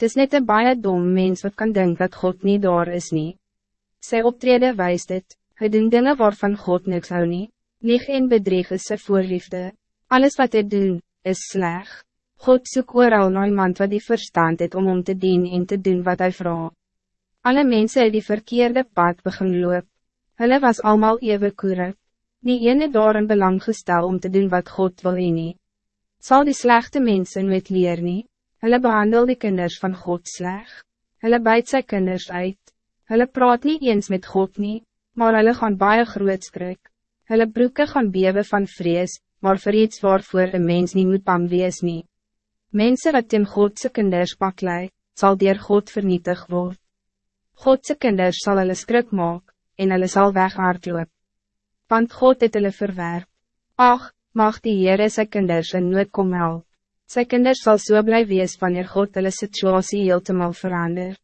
Het is net een baie dom mens wat kan denken dat God niet daar is nie. Sy optrede wijst het, hy doen dinge waarvan God niks hou nie. Lieg en bedrieg is sy voorliefde. Alles wat hij doen, is sleg. God soek ooral na iemand wat die verstand het om om te dien en te doen wat hij vraagt. Alle mensen het die verkeerde pad begin loop. Hulle was allemaal eeuwig koerig. Die ene daar in belang gestel om te doen wat God wil en nie. Sal die slechte mensen nooit leer nie? Hulle behandel die kinders van God sleg. Hulle bijt sy kinders uit. Hulle praat niet eens met God nie, maar hulle gaan baie groot skrik. Hulle broeke gaan bewe van vrees, maar vir iets waarvoor een mens niet moet bang wees nie. Mensen wat in Godse kinders baklei, zal dier God vernietig word. Godse kinders zal hulle skrik maak, en hulle sal weghardloop. Want God het hulle verwerp. Ach, mag die Heere sy kinders in nood kom help. Sy kinders sal so bly wees wanneer God hulle situasie heeltemal verander.